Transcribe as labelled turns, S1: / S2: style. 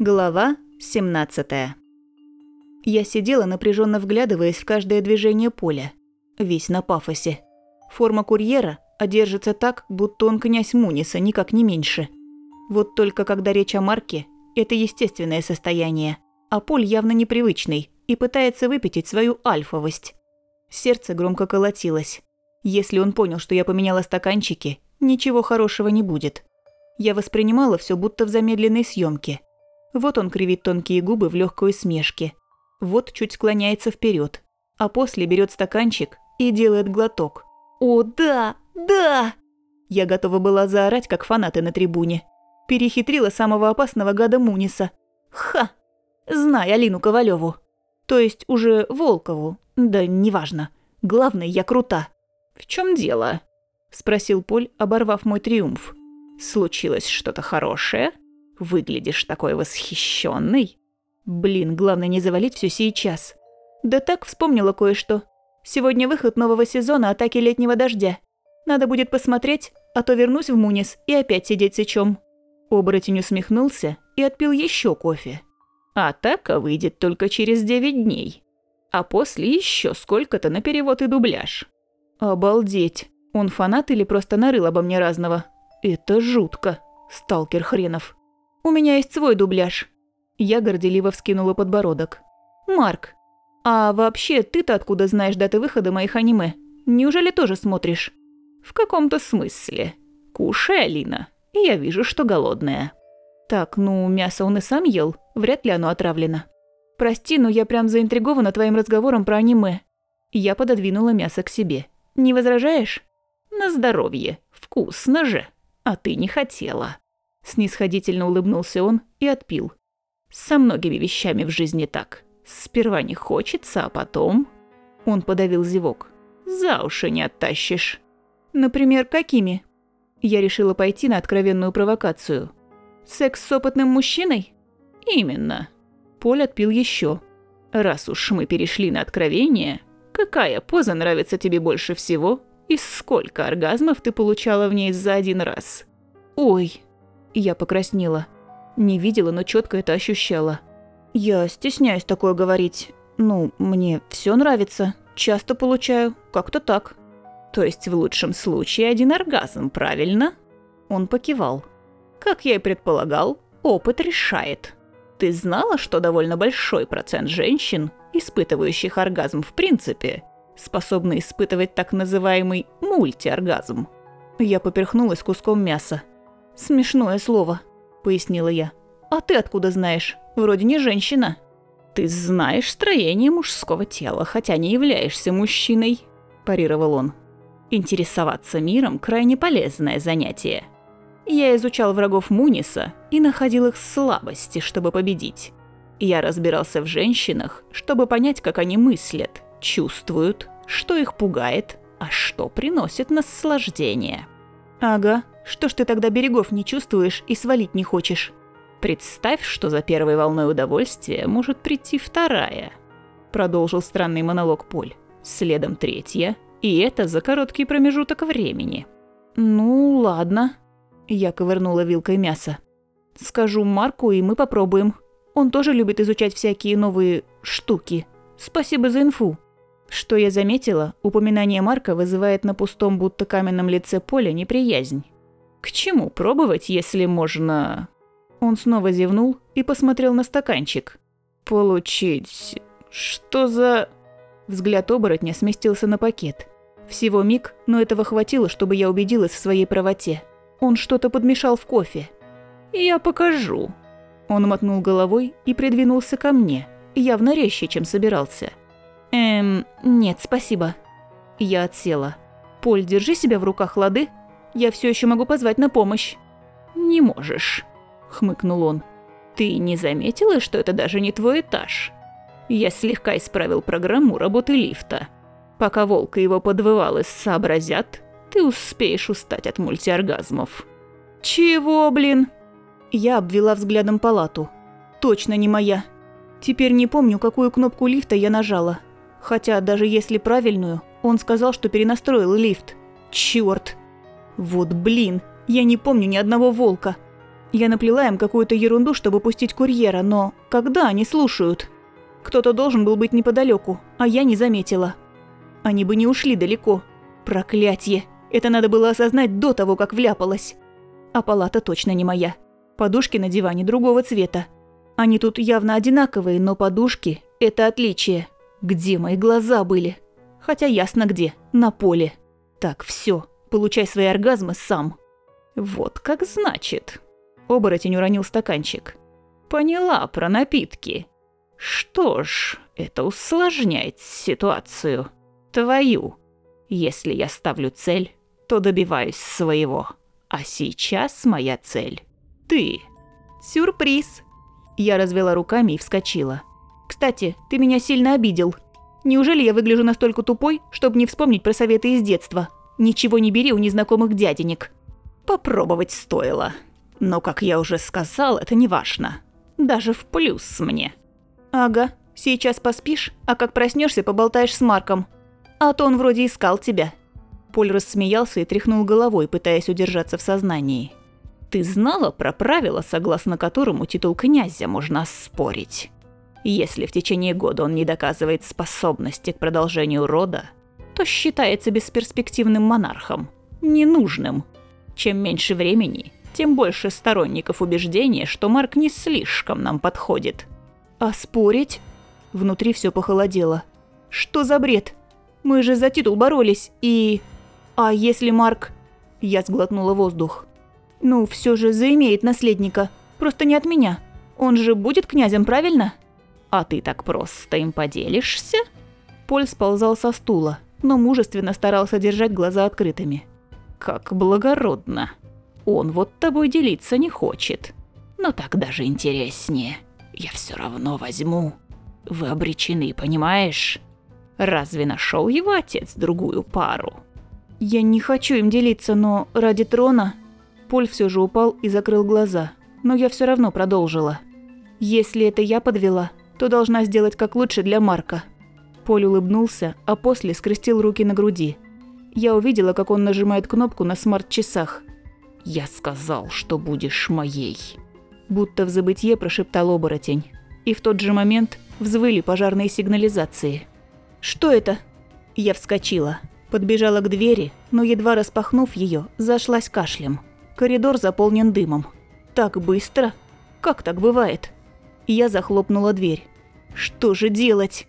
S1: Глава 17 Я сидела, напряженно вглядываясь в каждое движение поля. Весь на пафосе. Форма курьера одержится так, будто он князь Муниса, никак не меньше. Вот только когда речь о Марке, это естественное состояние, а Поль явно непривычный и пытается выпятить свою альфовость. Сердце громко колотилось. Если он понял, что я поменяла стаканчики, ничего хорошего не будет. Я воспринимала все будто в замедленной съемке. Вот он кривит тонкие губы в легкой усмешке. Вот чуть склоняется вперед, а после берет стаканчик и делает глоток. «О, да! Да!» Я готова была заорать, как фанаты на трибуне. Перехитрила самого опасного гада Муниса. Ха! Знай Алину Ковалеву. То есть уже Волкову. Да неважно. Главное, я крута. «В чем дело?» – спросил Поль, оборвав мой триумф. «Случилось что-то хорошее?» Выглядишь такой восхищенный. Блин, главное не завалить все сейчас. Да так вспомнила кое-что. Сегодня выход нового сезона «Атаки летнего дождя». Надо будет посмотреть, а то вернусь в Мунис и опять сидеть сычом. Оборотень усмехнулся и отпил еще кофе. Атака выйдет только через 9 дней. А после еще сколько-то на перевод и дубляж. Обалдеть. Он фанат или просто нарыл обо мне разного? Это жутко. Сталкер хренов. У меня есть свой дубляж». Я горделиво вскинула подбородок. «Марк, а вообще ты-то откуда знаешь даты выхода моих аниме? Неужели тоже смотришь?» «В каком-то смысле. Кушай, Алина. Я вижу, что голодная». «Так, ну, мясо он и сам ел. Вряд ли оно отравлено». «Прости, но я прям заинтригована твоим разговором про аниме». Я пододвинула мясо к себе. «Не возражаешь?» «На здоровье. Вкусно же. А ты не хотела». Снисходительно улыбнулся он и отпил. Со многими вещами в жизни так. Сперва не хочется, а потом... Он подавил зевок. За уши не оттащишь. Например, какими? Я решила пойти на откровенную провокацию. Секс с опытным мужчиной? Именно. Поль отпил еще. Раз уж мы перешли на откровение, какая поза нравится тебе больше всего и сколько оргазмов ты получала в ней за один раз? Ой, я покраснела. Не видела, но четко это ощущала. Я стесняюсь такое говорить. Ну, мне все нравится. Часто получаю. Как-то так. То есть в лучшем случае один оргазм, правильно? Он покивал. Как я и предполагал, опыт решает. Ты знала, что довольно большой процент женщин, испытывающих оргазм в принципе, способны испытывать так называемый мультиоргазм? Я поперхнулась куском мяса. «Смешное слово», – пояснила я. «А ты откуда знаешь? Вроде не женщина». «Ты знаешь строение мужского тела, хотя не являешься мужчиной», – парировал он. «Интересоваться миром – крайне полезное занятие. Я изучал врагов Муниса и находил их слабости, чтобы победить. Я разбирался в женщинах, чтобы понять, как они мыслят, чувствуют, что их пугает, а что приносит наслаждение». «Ага, что ж ты тогда берегов не чувствуешь и свалить не хочешь? Представь, что за первой волной удовольствия может прийти вторая. Продолжил странный монолог Поль. Следом третья. И это за короткий промежуток времени. Ну, ладно. Я ковырнула вилкой мясо. Скажу Марку, и мы попробуем. Он тоже любит изучать всякие новые штуки. Спасибо за инфу. Что я заметила, упоминание Марка вызывает на пустом будто каменном лице Поля неприязнь. К чему пробовать, если можно... Он снова зевнул и посмотрел на стаканчик. Получить... Что за... Взгляд оборотня сместился на пакет. Всего миг, но этого хватило, чтобы я убедилась в своей правоте. Он что-то подмешал в кофе. «Я покажу». Он мотнул головой и придвинулся ко мне, явно резче, чем собирался. «Эм, нет, спасибо». Я отсела. «Поль, держи себя в руках, лады?» Я все еще могу позвать на помощь». «Не можешь», — хмыкнул он. «Ты не заметила, что это даже не твой этаж? Я слегка исправил программу работы лифта. Пока волк и его подвывалы сообразят, ты успеешь устать от мультиоргазмов». «Чего, блин?» Я обвела взглядом палату. «Точно не моя. Теперь не помню, какую кнопку лифта я нажала. Хотя даже если правильную, он сказал, что перенастроил лифт. Чёрт!» Вот блин, я не помню ни одного волка. Я наплела им какую-то ерунду, чтобы пустить курьера, но когда они слушают? Кто-то должен был быть неподалеку, а я не заметила. Они бы не ушли далеко. Проклятье! Это надо было осознать до того, как вляпалась. А палата точно не моя. Подушки на диване другого цвета. Они тут явно одинаковые, но подушки – это отличие. Где мои глаза были? Хотя ясно где. На поле. Так, все. Получай свои оргазмы сам. Вот как значит. Оборотень уронил стаканчик. Поняла про напитки. Что ж, это усложняет ситуацию. Твою. Если я ставлю цель, то добиваюсь своего. А сейчас моя цель – ты. Сюрприз. Я развела руками и вскочила. Кстати, ты меня сильно обидел. Неужели я выгляжу настолько тупой, чтобы не вспомнить про советы из детства? Ничего не бери у незнакомых дяденек. Попробовать стоило. Но, как я уже сказал, это не важно. Даже в плюс мне. Ага, сейчас поспишь, а как проснешься, поболтаешь с Марком. А то он вроде искал тебя. Поль рассмеялся и тряхнул головой, пытаясь удержаться в сознании. Ты знала про правила, согласно которому титул князя можно оспорить? Если в течение года он не доказывает способности к продолжению рода, то считается бесперспективным монархом, ненужным. Чем меньше времени, тем больше сторонников убеждения, что Марк не слишком нам подходит. А спорить? Внутри все похолодело. Что за бред? Мы же за титул боролись, и... А если Марк... Я сглотнула воздух. Ну, все же заимеет наследника. Просто не от меня. Он же будет князем, правильно? А ты так просто им поделишься? Поль сползал со стула, но мужественно старался держать глаза открытыми. Как благородно. Он вот тобой делиться не хочет. Но так даже интереснее. Я все равно возьму. Вы обречены, понимаешь? Разве нашел его отец другую пару? Я не хочу им делиться, но ради трона... Поль все же упал и закрыл глаза, но я все равно продолжила. Если это я подвела, то должна сделать как лучше для Марка. Поль улыбнулся, а после скрестил руки на груди. Я увидела, как он нажимает кнопку на смарт-часах. «Я сказал, что будешь моей», – будто в забытье прошептал оборотень. И в тот же момент взвыли пожарные сигнализации. «Что это?» Я вскочила, подбежала к двери, но едва распахнув ее, зашлась кашлем. Коридор заполнен дымом. Так быстро? Как так бывает? Я захлопнула дверь. Что же делать?